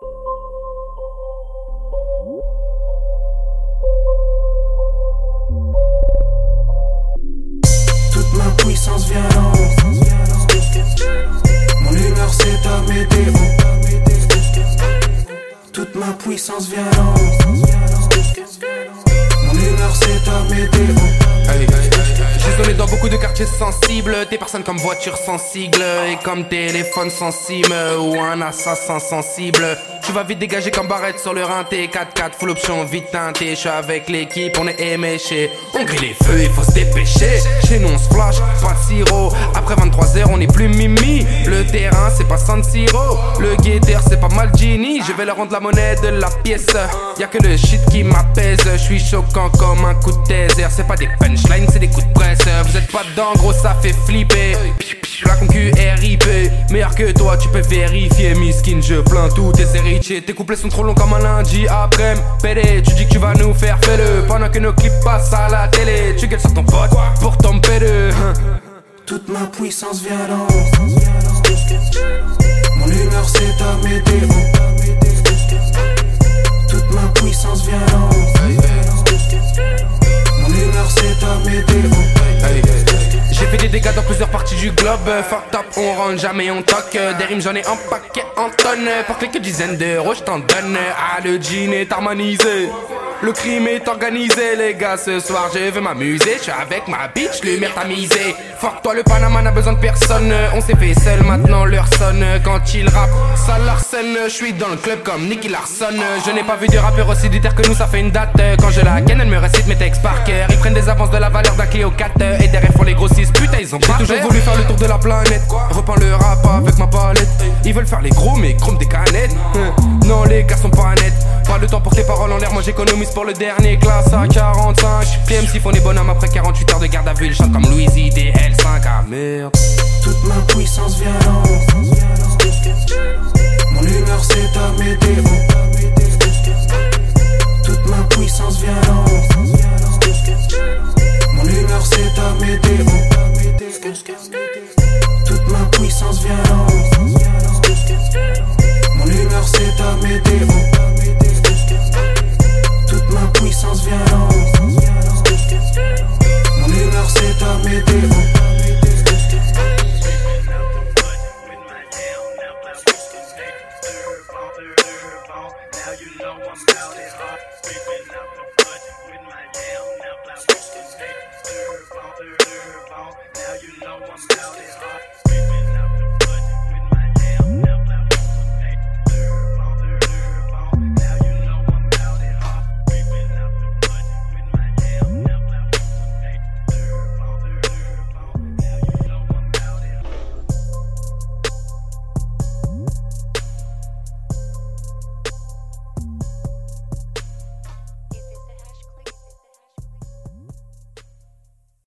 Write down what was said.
Toute ma puissance vient Mon humeur c'est ta météo. Toute ma puissance vient Mon humeur c'est ta météo. Dans beaucoup de quartiers sensibles. Des personnes comme voitures sensibles Et comme téléphone sensible Ou un assassin sensible tu vas vite dégager comme barrette sur le rinté 4-4 full option vite teinté. Je suis avec l'équipe on est éméché. On grille les feux il faut se dépêcher. Chez nous on se flash pas de sirop. Après 23 heures on est plus mimi. Le terrain c'est pas San Siro. Le guetteur c'est pas Malgini Je vais leur rendre la monnaie de la pièce. Y'a que le shit qui m'apaise. Je suis choquant comme un coup de taser. C'est pas des punchlines c'est des coups de presse. Vous êtes pas dedans gros ça fait flipper la concu RIP Meilleur que toi tu peux vérifier Miskin je plains tous tes héritiers Tes couplets sont trop longs comme un lundi après PD tu dis que tu vas nous faire fais-le Pendant que nos clips passent à la télé Tu gueules sur ton pote. Pour ton PD Toute ma puissance vient dans plusieurs parties du globe. Fuck top, on rentre jamais, on toque. Des rimes, j'en ai un paquet en tonnes. Pour quelques dizaines d'euros, je t'en donne. Ah, le jean est harmonisé. Le crime est organisé, les gars. Ce soir, je veux m'amuser. Je suis avec ma bitch, lumière tamisée. Fuck toi, le Panama n'a besoin de personne. On s'est fait seul, maintenant leur sonne. Quand il rappe, ça l'arsène. Je suis dans le club comme Nicky Larson. Je n'ai pas vu de rappeur aussi déter que nous, ça fait une date. Quand je la ken, elle me récite mes textes par cœur. Ils prennent des avances de la valeur d'un Clio 4. Et derrière font les grossistes, putain, ils ont pas toujours voulu faire le tour de la planète. Reprends le rap avec ma palette. Ils veulent faire les gros, mais chrome des canettes. Non, les gars sont pas nets. Pas le temps pour tes paroles en l'air, moi j'économise pour le dernier classe. À 45 PM si font les bonhommes après 48 heures de garde à vue. Je chante comme Louis DL5 ah merde. Toute ma puissance vient Mon humeur c'est ta météo. Toute ma puissance vient Mon humeur c'est ta météo Now you know I'm out it hot,